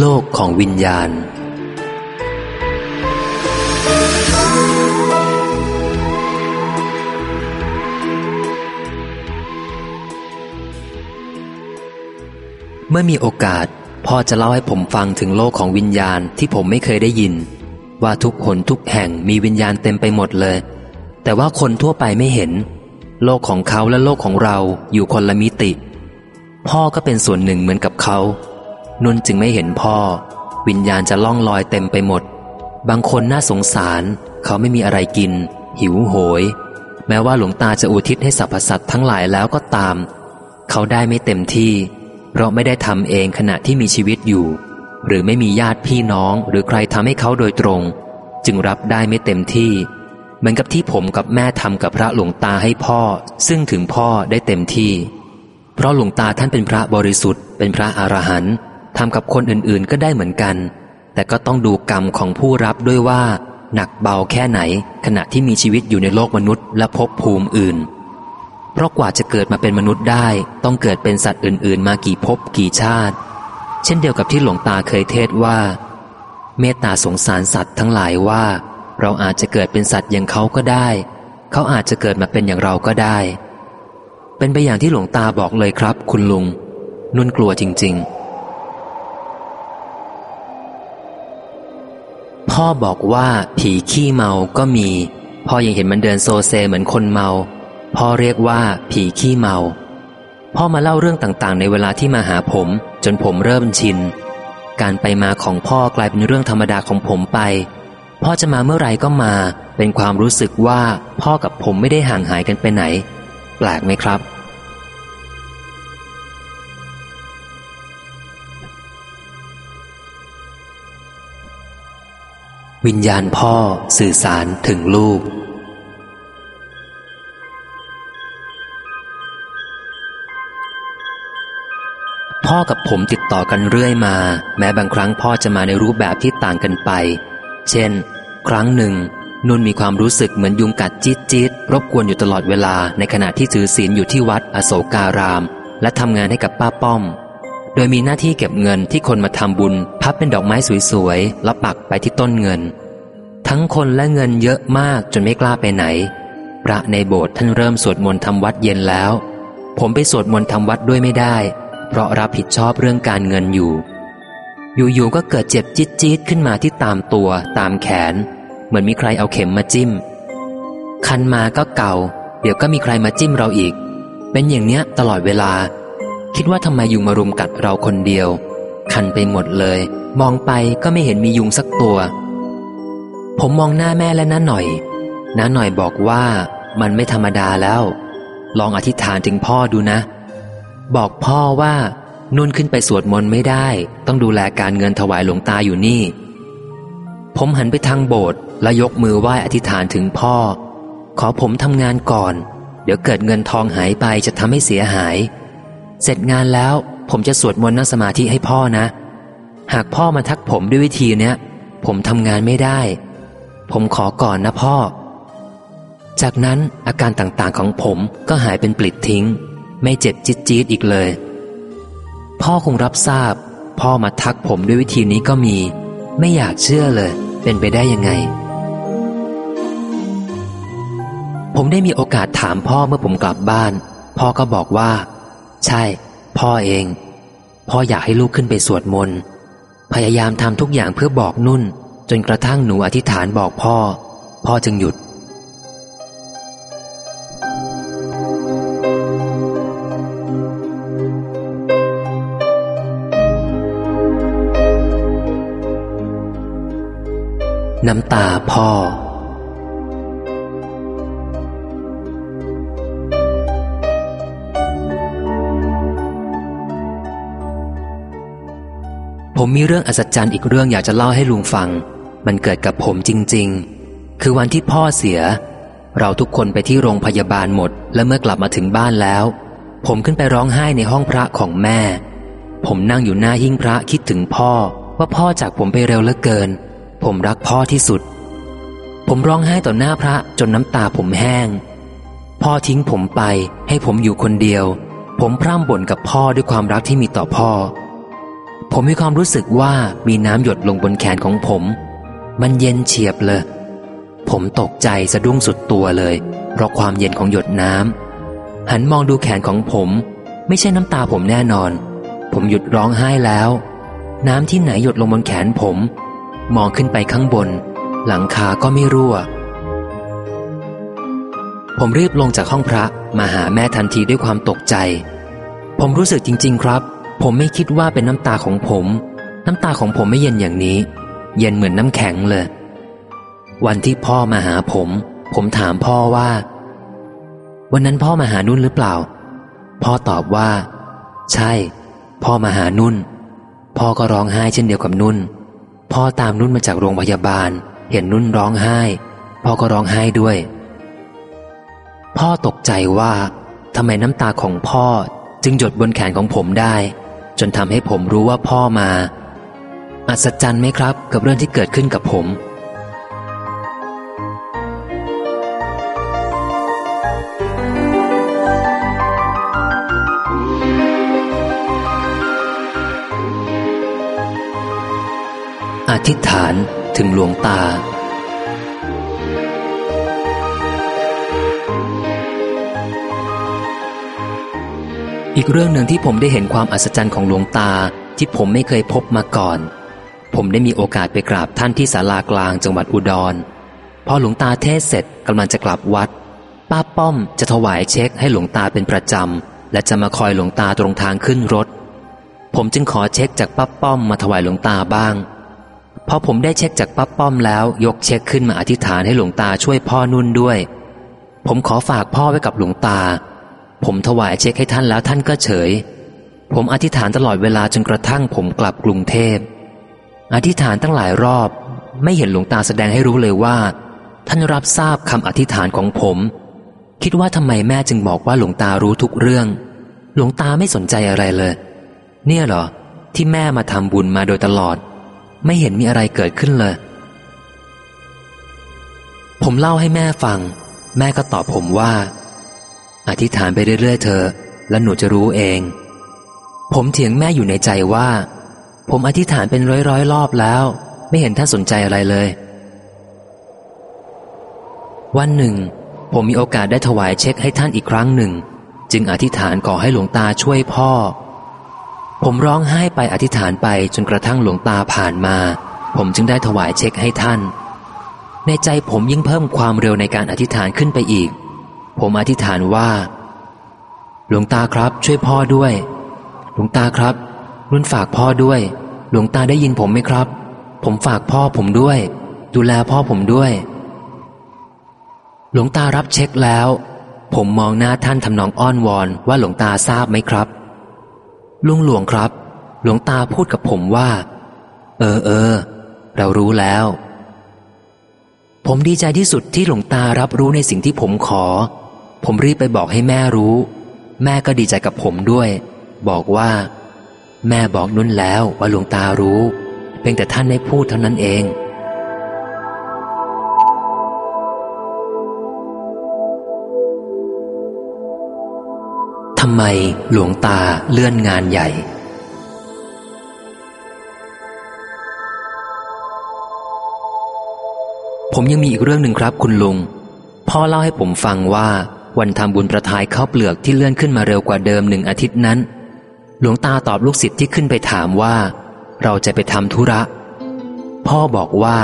โลกของวิญญาณ เมื่อมีโอกาส พ่อจะเล่าให้ผมฟังถึงโลกของวิญญาณที่ผมไม่เคยได้ยิน ว่าทุกคนทุกแห่งมีวิญญาณเต็มไปหมดเลย แต่ว่าคนทั่วไปไม่เห็น โลกของเขาและโลกของเราอยู่คนละมิติ พ่อก็เป็นส่วนหนึ่งเหมือนกับเขา นุ่นจึงไม่เห็นพ่อ วิญญาณจะล่องลอยเต็มไปหมด บางคนน่าสงสาร เขาไม่มีอะไรกิน หิวโหย แม้ว่าหลวงตาจะอุทิศให้สรรพสัตว์ทั้งหลายแล้วก็ตาม เขาได้ไม่เต็มที่ เพราะไม่ได้ทำเองขณะที่มีชีวิตอยู่ หรือไม่มีญาติพี่น้องหรือใครทำให้เขาโดยตรง จึงรับได้ไม่เต็มที่ เหมือนกับที่ผมกับแม่ทำกับพระหลวงตาให้พ่อ ซึ่งถึงพ่อได้เต็มที่ เพราะหลวงตาท่านเป็นพระบริสุทธิ์เป็นพระอรหันต์ ทำกับคนอื่นๆก็ได้เหมือนกัน แต่ก็ต้องดูกรรมของผู้รับด้วยว่า หนักเบาแค่ไหน ขณะที่มีชีวิตอยู่ในโลกมนุษย์และภพภูมิอื่น เพราะกว่าจะเกิดมาเป็นมนุษย์ได้ ต้องเกิดเป็นสัตว์อื่น ๆ มากี่ภพกี่ชาติ เช่นเดียวกับที่หลวงตาเคยเทศว่า เมตตาสงสารสัตว์ทั้งหลายว่า เราอาจจะเกิดเป็นสัตว์อย่างเขาก็ได้ เขาอาจจะเกิดมาเป็นอย่างเราก็ได้ เป็นไปอย่างที่หลวงตาบอกเลยครับ คุณลุงนุ่นกลัวจริง ๆ พ่อบอกว่าผีขี้เมาก็มี พ่อยังเห็นมันเดินโซเซเหมือนคนเมา พ่อเรียกว่าผีขี้เมา พ่อมาเล่าเรื่องต่างๆ ในเวลาที่มาหาผม จนผมเริ่มชิน การไปมาของพ่อกลายเป็นเรื่องธรรมดาของผมไป พ่อจะมาเมื่อไรก็มา เป็นความรู้สึกว่าพ่อกับผมไม่ได้ห่างหายกันไปไหน แปลกไหมครับ วิญญาณพ่อสื่อสารถึงลูก พ่อกับผมติดต่อกันเรื่อยมา แม้บางครั้งพ่อจะมาในรูปแบบที่ต่างกันไป เช่น ครั้งหนึ่ง นุ่นมีความรู้สึกเหมือนยุงกัดจี๊ดจี๊ดรบกวนอยู่ตลอดเวลาในขณะที่ถือศีลอยู่ที่วัดอโศการาม และทำงานให้กับป้าป้อม โดยมีหน้าที่เก็บเงินที่คนมาทำบุญ พับเป็นดอกไม้สวยๆแล้วปักไปที่ต้นเงิน ทั้งคนและเงินเยอะมากจนไม่กล้าไปไหน พระในโบสถ์ท่านเริ่มสวดมนต์ทำวัดเย็นแล้ว ผมไปสวดมนต์ทำวัดด้วยไม่ได้ เพราะรับผิดชอบเรื่องการเงินอยู่ อยู่ๆก็เกิดเจ็บจี๊ดจี๊ดขึ้นมาที่ตามตัวตามแขน เหมือนมีใครเอาเข็มมาจิ้ม คันมาก็เก่า เดี๋ยวก็มีใครมาจิ้มเราอีก เป็นอย่างเนี้ยตลอดเวลา คิดว่าทำไมยุงมารุมกัดเราคนเดียว คันไปหมดเลย มองไปก็ไม่เห็นมียุงสักตัว ผมมองหน้าแม่และน้าหน่อยน้าหน่อยบอกว่ามันไม่ธรรมดาแล้ว ลองอธิษฐานถึงพ่อดูนะ บอกพ่อว่านุ่นขึ้นไปสวดมนต์ไม่ได้ ต้องดูแลการเงินถวายหลวงตาอยู่นี่ ผมหันไปทางโบสถ์และยกมือไหว้อธิษฐานถึงพ่อ ขอผมทำงานก่อน เดี๋ยวเกิดเงินทองหายไปจะทำให้เสียหาย เสร็จงานแล้วผมจะสวดมนต์นั่งสมาธิให้พ่อนะ หากพ่อมาทักผมด้วยวิธีเนี้ย ผมทำงานไม่ได้ ผมขอก่อนนะพ่อ จากนั้นอาการต่างๆของผมก็หายเป็นปลิดทิ้ง ไม่เจ็บจี๊ดจี๊ดอีกเลย พ่อคงรับทราบ พ่อมาทักผมด้วยวิธีนี้ก็มี ไม่อยากเชื่อเลย เป็นไปได้ยังไง ผมได้มีโอกาสถามพ่อเมื่อผมกลับบ้าน พ่อก็บอกว่า ใช่ พ่อเอง พ่ออยากให้ลูกขึ้นไปสวดมนต์พยายามทำทุกอย่างเพื่อบอกนุ่น จนกระทั่งหนูอธิษฐานบอกพ่อ พ่อจึงหยุด น้ำตาพ่อ ผมมีเรื่องอัศจรรย์อีกเรื่องอยากจะเล่าให้ลุงฟัง มันเกิดกับผมจริง ๆ คือวันที่พ่อเสีย เราทุกคนไปที่โรงพยาบาลหมด และเมื่อกลับมาถึงบ้านแล้ว ผมขึ้นไปร้องไห้ในห้องพระของแม่ ผมนั่งอยู่หน้าหิ้งพระคิดถึงพ่อ ว่าพ่อจากผมไปเร็วเหลือเกิน ผมรักพ่อที่สุด ผมร้องไห้ต่อหน้าพระจนน้ำตาผมแห้ง พ่อทิ้งผมไปให้ผมอยู่คนเดียว ผมพร่ำบ่นกับพ่อด้วยความรักที่มีต่อพ่อ ผมมีความรู้สึกว่ามีน้ำหยดลงบนแขนของผม มันเย็นเฉียบเลย ผมตกใจสะดุ้งสุดตัวเลย เพราะความเย็นของหยดน้ำหันมองดูแขนของผม ไม่ใช่น้ำตาผมแน่นอน ผมหยุดร้องไห้แล้ว น้ำที่ไหนหยดลงบนแขนผม มองขึ้นไปข้างบน หลังคาก็ไม่รั่ว ผมรีบลงจากห้องพระมาหาแม่ทันทีด้วยความตกใจ ผมรู้สึกจริง ๆ ครับ ผมไม่คิดว่าเป็นน้ำตาของผม น้ำตาของผมไม่เย็นอย่างนี้ เย็นเหมือนน้ำแข็งเลย วันที่พ่อมาหาผม ผมถามพ่อว่า วันนั้นพ่อมาหานุ่นหรือเปล่า พ่อตอบว่า ใช่ พ่อมาหานุ่น พ่อก็ร้องไห้เช่นเดียวกับนุ่น พ่อตามนุ่นมาจากโรงพยาบาล เห็นนุ่นร้องไห้ พ่อก็ร้องไห้ด้วย พ่อตกใจว่าทำไมน้ำตาของพ่อจึงหยดบนแขนของผมได้ จนทำให้ผมรู้ว่าพ่อมา อัศจรรย์ไหมครับ กับเรื่องที่เกิดขึ้นกับผม อธิษฐานถึงหลวงตา อีกเรื่องหนึ่งที่ผมได้เห็นความอัศจรรย์ของหลวงตาที่ผมไม่เคยพบมาก่อน ผมได้มีโอกาสไปกราบท่านที่ศาลากลางจังหวัดอุดร พอหลวงตาเทศเสร็จกำลังจะกลับวัด ป้าป้อมจะถวายเช็คให้หลวงตาเป็นประจำ และจะมาคอยหลวงตาตรงทางขึ้นรถ ผมจึงขอเช็คจากป้าป้อมมาถวายหลวงตาบ้าง พอผมได้เช็คจากป้าป้อมแล้วยกเช็คขึ้นมาอธิษฐานให้หลวงตาช่วยพ่อนุ่นด้วย ผมขอฝากพ่อไว้กับหลวงตา ผมถวายเช็คให้ท่านแล้วท่านก็เฉย ผมอธิษฐานตลอดเวลาจนกระทั่งผมกลับกรุงเทพ อธิษฐานตั้งหลายรอบ ไม่เห็นหลวงตาแสดงให้รู้เลยว่า ท่านรับทราบคำอธิษฐานของผม คิดว่าทำไมแม่จึงบอกว่าหลวงตารู้ทุกเรื่อง หลวงตาไม่สนใจอะไรเลย เนี่ยเหรอ ที่แม่มาทำบุญมาโดยตลอด ไม่เห็นมีอะไรเกิดขึ้นเลย ผมเล่าให้แม่ฟัง แม่ก็ตอบผมว่า อธิษฐานไปเรื่อยๆเธอ แล้วหนูจะรู้เอง ผมเถียงแม่อยู่ในใจว่า ผมอธิษฐานเป็นร้อยๆรอบแล้ว ไม่เห็นท่านสนใจอะไรเลย วันหนึ่ง ผมมีโอกาสได้ถวายเช็คให้ท่านอีกครั้งหนึ่ง จึงอธิษฐานขอให้หลวงตาช่วยพ่อ ผมร้องไห้ไปอธิษฐานไปจนกระทั่งหลวงตาผ่านมา ผมจึงได้ถวายเช็คให้ท่าน ในใจผมยิ่งเพิ่มความเร็วในการอธิษฐานขึ้นไปอีก ผมอธิษฐานว่า หลวงตาครับ ช่วยพ่อด้วย หลวงตาครับรุ่นฝากพ่อด้วย หลวงตาได้ยินผมไหมครับ ผมฝากพ่อผมด้วย ดูแลพ่อผมด้วย หลวงตารับเช็คแล้ว ผมมองหน้าท่านทำนองอ้อนวอนว่าหลวงตาทราบไหมครับลุงหลวงครับ หลวงตาพูดกับผมว่า เออเออ เรารู้แล้วผมดีใจที่สุดที่หลวงตารับรู้ในสิ่งที่ผมขอ ผมรีบไปบอกให้แม่รู้ แม่ก็ดีใจกับผมด้วย บอกว่า แม่บอกนุ่นแล้วว่าหลวงตารู้ เพียงแต่ท่านไม่พูดเท่านั้นเอง ทำไมหลวงตาเลื่อนงานใหญ่ผมยังมีอีกเรื่องหนึ่งครับคุณลุง พ่อเล่าให้ผมฟังว่า วันทำบุญประทายข้าวเปลือกที่เลื่อนขึ้นมาเร็วกว่าเดิมหนึ่งอาทิตย์นั้น หลวงตาตอบลูกศิษย์ที่ขึ้นไปถามว่า เราจะไปทำธุระ พ่อบอกว่า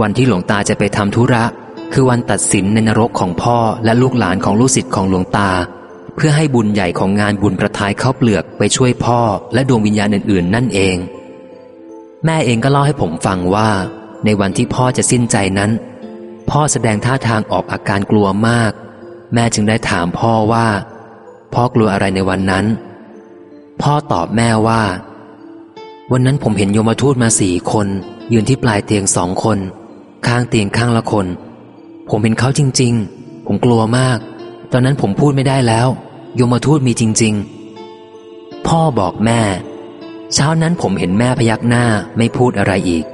วันที่หลวงตาจะไปทำธุระ คือวันตัดสินในนรกของพ่อและลูกหลานของลูกศิษย์ของหลวงตา เพื่อให้บุญใหญ่ของงานบุญประทายข้าวเปลือกไปช่วยพ่อและดวงวิญญาณอื่น ๆ นั่นเอง แม่เองก็เล่าให้ผมฟังว่า ในวันที่พ่อจะสิ้นใจนั้น พ่อแสดงท่าทางออกอาการกลัวมาก แม่จึงได้ถามพ่อว่า พ่อกลัวอะไรในวันนั้น พ่อตอบแม่ว่า วันนั้นผมเห็นโยมทูตมาสี่คน ยืนที่ปลายเตียงสองคน ข้างเตียงข้างละคน ผมเห็นเขาจริง ๆ ผมกลัวมาก ตอนนั้นผมพูดไม่ได้แล้ว โยมทูตมีจริง ๆ พ่อบอกแม่ เช้านั้นผมเห็นแม่พยักหน้าไม่พูดอะไรอีก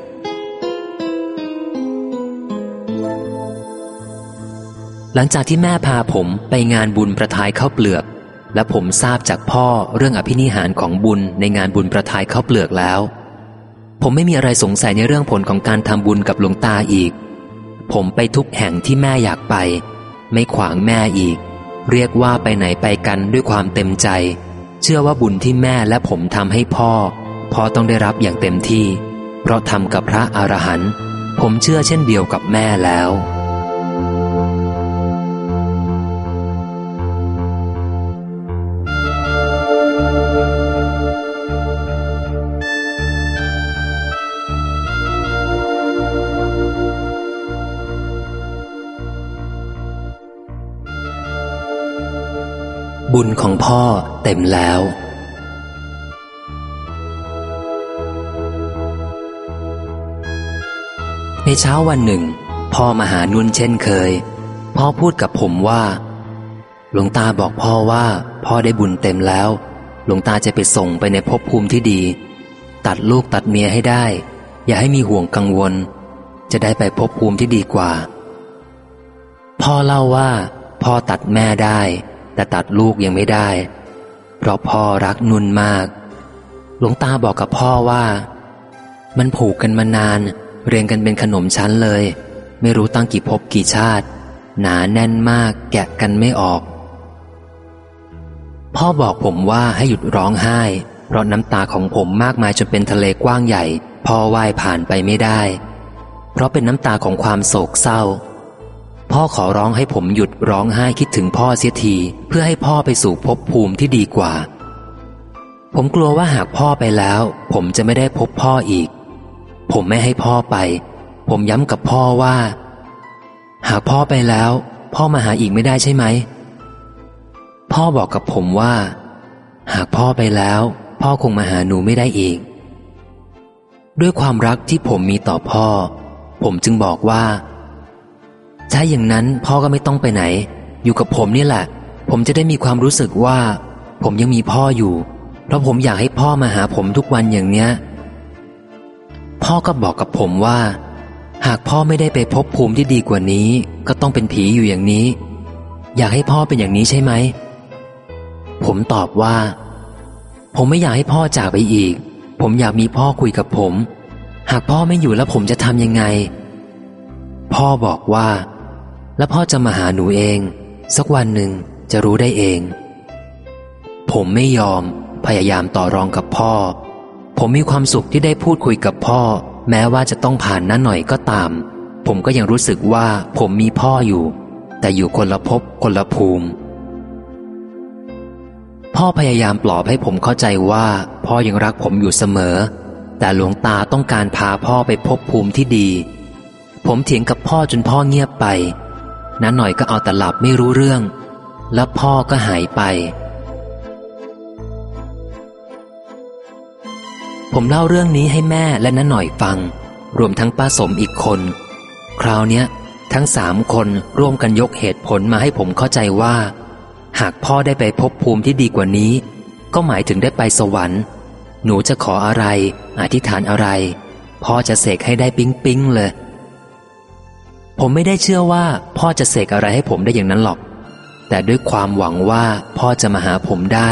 หลังจากที่แม่พาผมไปงานบุญประทายข้าวเปลือก และผมทราบจากพ่อเรื่องอภินิหารของบุญในงานบุญประทายข้าวเปลือกแล้ว ผมไม่มีอะไรสงสัยในเรื่องผลของการทำบุญกับหลวงตาอีก ผมไปทุกแห่งที่แม่อยากไป ไม่ขวางแม่อีก เรียกว่าไปไหนไปกันด้วยความเต็มใจ เชื่อว่าบุญที่แม่และผมทำให้พ่อพ่อต้องได้รับอย่างเต็มที่ เพราะทำกับพระอรหันต์ผมเชื่อเช่นเดียวกับแม่แล้ว บุญของพ่อเต็มแล้ว ในเช้าวันหนึ่ง พ่อมาหานุ่นเช่นเคย พ่อพูดกับผมว่า หลวงตาบอกพ่อว่าพ่อได้บุญเต็มแล้ว หลวงตาจะไปส่งไปในภพภูมิที่ดี ตัดลูกตัดเมียให้ได้ อย่าให้มีห่วงกังวล จะได้ไปภพภูมิที่ดีกว่า พ่อเล่าว่า พ่อตัดแม่ได้ แต่ตัดลูกยังไม่ได้ เพราะพ่อรักนุ่นมาก หลวงตาบอกกับพ่อว่า มันผูกกันมานาน เรียงกันเป็นขนมชั้นเลย ไม่รู้ตั้งกี่ภพกี่ชาติ หนาแน่นมากแกะกันไม่ออก พ่อบอกผมว่าให้หยุดร้องไห้ เพราะน้ำตาของผมมากมายจนเป็นทะเลกว้างใหญ่ พ่อว่ายผ่านไปไม่ได้ เพราะเป็นน้ำตาของความโศกเศร้า พ่อขอร้องให้ผมหยุดร้องไห้คิดถึงพ่อเสียที เพื่อให้พ่อไปสู่ภพภูมิที่ดีกว่า ผมกลัวว่าหากพ่อไปแล้ว ผมจะไม่ได้พบพ่ออีก ผมไม่ให้พ่อไป ผมย้ำกับพ่อว่า หากพ่อไปแล้ว พ่อมาหาอีกไม่ได้ใช่ไหม พ่อบอกกับผมว่า หากพ่อไปแล้ว พ่อคงมาหาหนูไม่ได้อีก ด้วยความรักที่ผมมีต่อพ่อ ผมจึงบอกว่า ถ้าอย่างนั้นพ่อก็ไม่ต้องไปไหน อยู่กับผมนี่แหละ ผมจะได้มีความรู้สึกว่า ผมยังมีพ่ออยู่ เพราะผมอยากให้พ่อมาหาผมทุกวันอย่างเนี้ย พ่อก็บอกกับผมว่า หากพ่อไม่ได้ไปพบภูมิที่ดีกว่านี้ ก็ต้องเป็นผีอยู่อย่างนี้ อยากให้พ่อเป็นอย่างนี้ใช่ไหม ผมตอบว่า ผมไม่อยากให้พ่อจากไปอีก ผมอยากมีพ่อคุยกับผม หากพ่อไม่อยู่แล้วผมจะทำยังไงพ่อบอกว่า แล้วพ่อจะมาหาหนูเอง สักวันหนึ่งจะรู้ได้เอง ผมไม่ยอม พยายามต่อรองกับพ่อ ผมมีความสุขที่ได้พูดคุยกับพ่อ แม้ว่าจะต้องผ่านนั้นหน่อยก็ตาม ผมก็ยังรู้สึกว่าผมมีพ่ออยู่ แต่อยู่คนละภพคนละภูมิ พ่อพยายามปลอบให้ผมเข้าใจว่า พ่อยังรักผมอยู่เสมอ แต่หลวงตาต้องการพาพ่อไปพบภูมิที่ดี ผมเถียงกับพ่อจนพ่อเงียบไป น้าหน่อยก็เอาแต่หลับไม่รู้เรื่อง แล้วพ่อก็หายไป ผมเล่าเรื่องนี้ให้แม่และน้าหน่อยฟัง รวมทั้งป้าสมอีกคน คราวนี้ทั้งสามคนร่วมกันยกเหตุผลมาให้ผมเข้าใจว่า หากพ่อได้ไปพบภูมิที่ดีกว่านี้ ก็หมายถึงได้ไปสวรรค์ หนูจะขออะไร อธิษฐานอะไร พ่อจะเสกให้ได้ปิ๊งปิ๊งเลย ผมไม่ได้เชื่อว่าพ่อจะเสกอะไรให้ผมได้อย่างนั้นหรอก แต่ด้วยความหวังว่าพ่อจะมาหาผมได้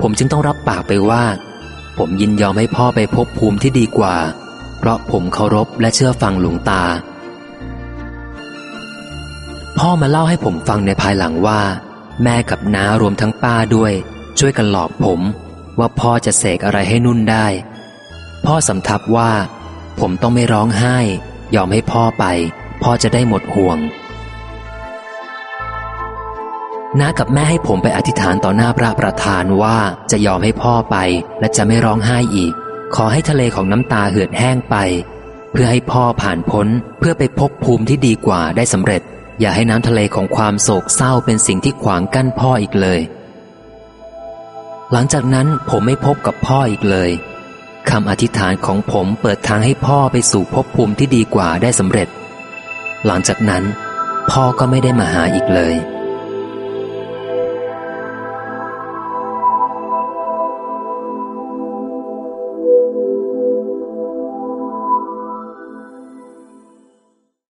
ผมจึงต้องรับปากไปว่า ผมยินยอมให้พ่อไปพบภูมิที่ดีกว่า เพราะผมเคารพและเชื่อฟังหลวงตา พ่อมาเล่าให้ผมฟังในภายหลังว่า แม่กับน้ารวมทั้งป้าด้วย ช่วยกันหลอกผม ว่าพ่อจะเสกอะไรให้นุ่นได้ พ่อสำทับว่า ผมต้องไม่ร้องไห้ ยอมให้พ่อไป พ่อจะได้หมดห่วงน้ากับแม่ให้ผมไปอธิษฐานต่อหน้าพระประธานว่าจะยอมให้พ่อไปและจะไม่ร้องไห้อีก ขอให้ทะเลของน้ำตาเหือดแห้งไป เพื่อให้พ่อผ่านพ้นเพื่อไปพบภูมิที่ดีกว่าได้สำเร็จ อย่าให้น้ำทะเลของความโศกเศร้าเป็นสิ่งที่ขวางกั้นพ่ออีกเลย หลังจากนั้นผมไม่พบกับพ่ออีกเลยคำอธิษฐานของผมเปิดทางให้พ่อไปสู่ภพภูมิที่ดีกว่าได้สำเร็จ หลังจากนั้น พ่อก็ไม่ได้มาหาอีกเลย